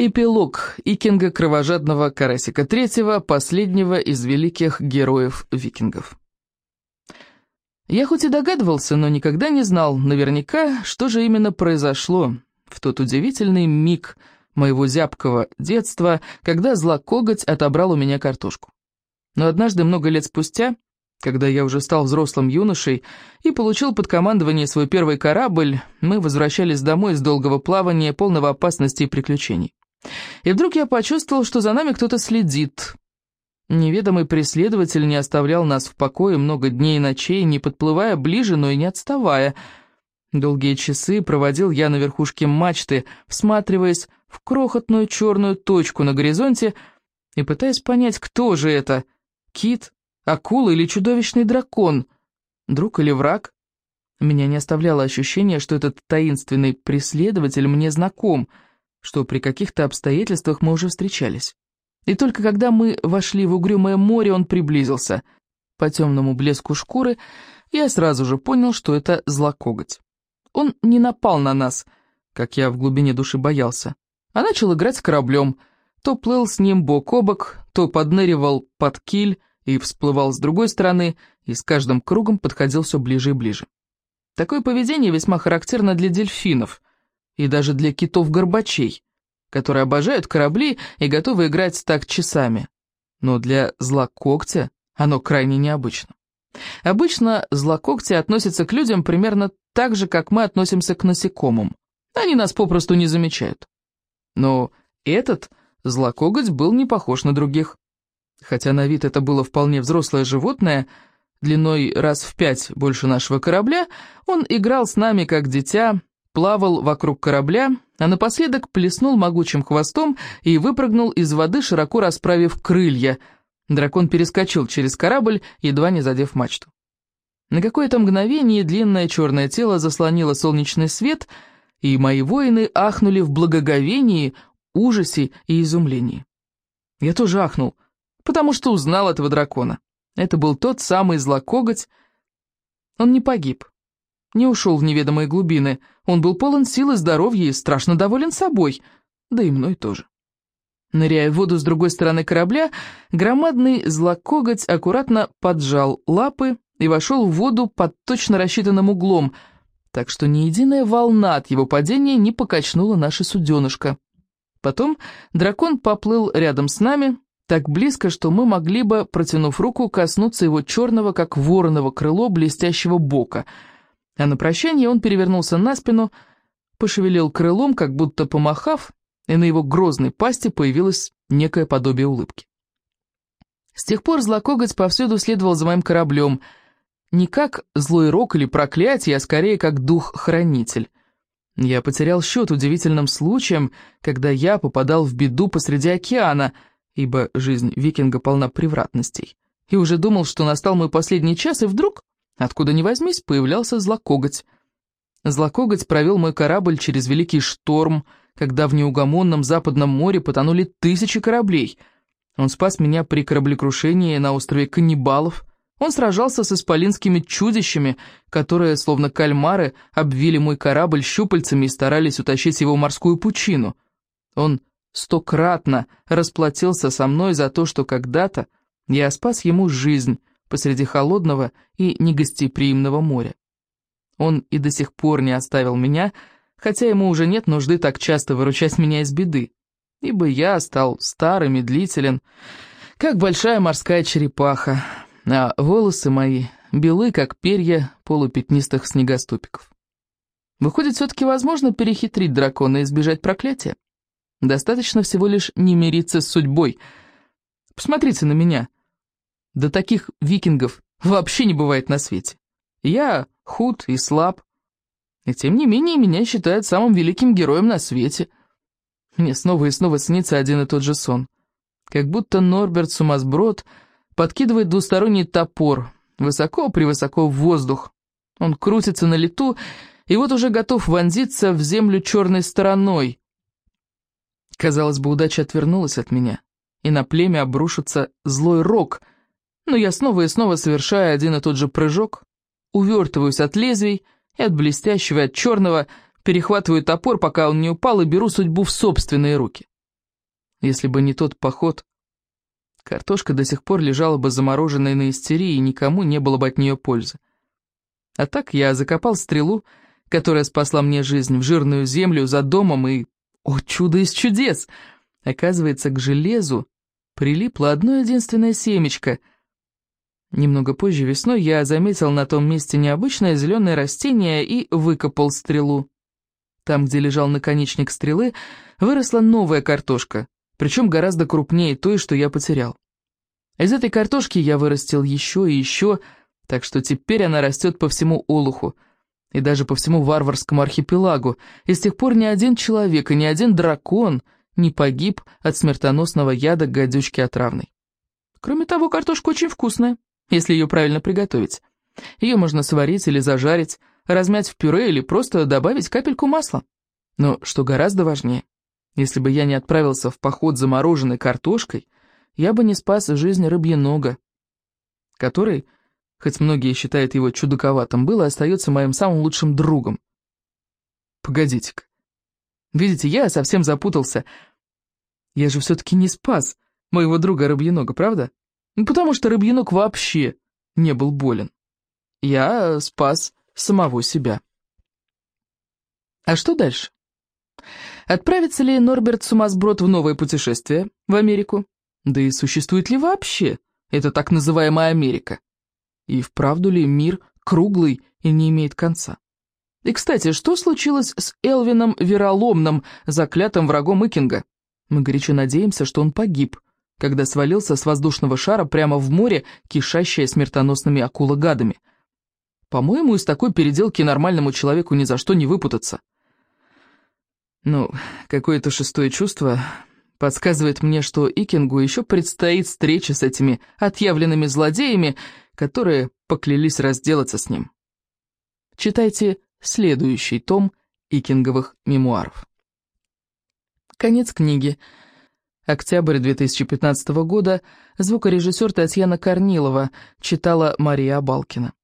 Эпилог Икинга Кровожадного Карасика III, последнего из великих героев-викингов. Я хоть и догадывался, но никогда не знал наверняка, что же именно произошло в тот удивительный миг моего зябкого детства, когда злокоготь отобрал у меня картошку. Но однажды, много лет спустя, когда я уже стал взрослым юношей и получил под командование свой первый корабль, мы возвращались домой с долгого плавания, полного опасности и приключений. И вдруг я почувствовал, что за нами кто-то следит. Неведомый преследователь не оставлял нас в покое много дней и ночей, не подплывая ближе, но и не отставая. Долгие часы проводил я на верхушке мачты, всматриваясь в крохотную черную точку на горизонте и пытаясь понять, кто же это — кит, акула или чудовищный дракон, друг или враг. Меня не оставляло ощущение, что этот таинственный преследователь мне знаком — что при каких-то обстоятельствах мы уже встречались. И только когда мы вошли в угрюмое море, он приблизился. По темному блеску шкуры я сразу же понял, что это злокоготь. Он не напал на нас, как я в глубине души боялся, а начал играть с кораблем. То плыл с ним бок о бок, то подныривал под киль и всплывал с другой стороны, и с каждым кругом подходил все ближе и ближе. Такое поведение весьма характерно для дельфинов — и даже для китов-горбачей, которые обожают корабли и готовы играть так часами. Но для злококтя оно крайне необычно. Обычно злокогти относятся к людям примерно так же, как мы относимся к насекомым. Они нас попросту не замечают. Но этот злокоготь был не похож на других. Хотя на вид это было вполне взрослое животное, длиной раз в пять больше нашего корабля, он играл с нами как дитя, плавал вокруг корабля, а напоследок плеснул могучим хвостом и выпрыгнул из воды, широко расправив крылья. Дракон перескочил через корабль, едва не задев мачту. На какое-то мгновение длинное черное тело заслонило солнечный свет, и мои воины ахнули в благоговении, ужасе и изумлении. Я тоже ахнул, потому что узнал этого дракона. Это был тот самый злокоготь. Он не погиб, не ушел в неведомые глубины. Он был полон сил и здоровья и страшно доволен собой, да и мной тоже. Ныряя в воду с другой стороны корабля, громадный злокоготь аккуратно поджал лапы и вошел в воду под точно рассчитанным углом, так что ни единая волна от его падения не покачнула наше суденышко. Потом дракон поплыл рядом с нами, так близко, что мы могли бы, протянув руку, коснуться его черного, как вороново крыло, блестящего бока — а на прощание он перевернулся на спину, пошевелил крылом, как будто помахав, и на его грозной пасти появилось некое подобие улыбки. С тех пор злокоготь повсюду следовал за моим кораблем, не как злой рок или проклятие, а скорее как дух-хранитель. Я потерял счет удивительным случаем, когда я попадал в беду посреди океана, ибо жизнь викинга полна превратностей, и уже думал, что настал мой последний час, и вдруг Откуда ни возьмись, появлялся злокоготь. Злокоготь провел мой корабль через великий шторм, когда в неугомонном Западном море потонули тысячи кораблей. Он спас меня при кораблекрушении на острове Каннибалов. Он сражался с исполинскими чудищами, которые, словно кальмары, обвили мой корабль щупальцами и старались утащить его в морскую пучину. Он стократно расплатился со мной за то, что когда-то я спас ему жизнь, посреди холодного и негостеприимного моря. Он и до сих пор не оставил меня, хотя ему уже нет нужды так часто выручать меня из беды, ибо я стал стар и медлителен, как большая морская черепаха, а волосы мои белы, как перья полупятнистых снегоступиков. Выходит, все-таки возможно перехитрить дракона и избежать проклятия? Достаточно всего лишь не мириться с судьбой. Посмотрите на меня. Да таких викингов вообще не бывает на свете. Я худ и слаб, и тем не менее меня считают самым великим героем на свете. Мне снова и снова снится один и тот же сон. Как будто Норберт Сумасброд подкидывает двусторонний топор, высоко-превысоко в воздух. Он крутится на лету, и вот уже готов вонзиться в землю черной стороной. Казалось бы, удача отвернулась от меня, и на племя обрушится злой рок — но я снова и снова совершаю один и тот же прыжок, увертываюсь от лезвий и от блестящего, и от черного, перехватываю топор, пока он не упал, и беру судьбу в собственные руки. Если бы не тот поход, картошка до сих пор лежала бы замороженной на истерии, и никому не было бы от нее пользы. А так я закопал стрелу, которая спасла мне жизнь, в жирную землю за домом, и, о чудо из чудес, оказывается, к железу прилипло одно единственное семечко. Немного позже весной я заметил на том месте необычное зеленое растение и выкопал стрелу. Там, где лежал наконечник стрелы, выросла новая картошка, причем гораздо крупнее той, что я потерял. Из этой картошки я вырастил еще и еще, так что теперь она растет по всему Олуху, и даже по всему варварскому архипелагу, и с тех пор ни один человек и ни один дракон не погиб от смертоносного яда гадючки отравной. Кроме того, картошка очень вкусная, если ее правильно приготовить. Ее можно сварить или зажарить, размять в пюре или просто добавить капельку масла. Но что гораздо важнее, если бы я не отправился в поход за мороженой картошкой, я бы не спас жизнь рыбьенога, который хоть многие считают его чудаковатым, был и остается моим самым лучшим другом. Погодите-ка. Видите, я совсем запутался. Я же все-таки не спас моего друга Рыбьенога, правда? Ну, потому что Рыбьенок вообще не был болен. Я спас самого себя. А что дальше? Отправится ли Норберт Сумасброд в новое путешествие в Америку? Да и существует ли вообще эта так называемая Америка? И вправду ли мир круглый и не имеет конца? И, кстати, что случилось с Элвином Вероломным, заклятым врагом Икинга? Мы горячо надеемся, что он погиб, когда свалился с воздушного шара прямо в море, кишащее смертоносными акула-гадами. По-моему, из такой переделки нормальному человеку ни за что не выпутаться. Ну, какое-то шестое чувство подсказывает мне, что Икингу еще предстоит встреча с этими отъявленными злодеями, которые поклялись разделаться с ним. Читайте следующий том Икинговых мемуаров. Конец книги. Октябрь 2015 года. Звукорежиссер Татьяна Корнилова. Читала Мария Абалкина.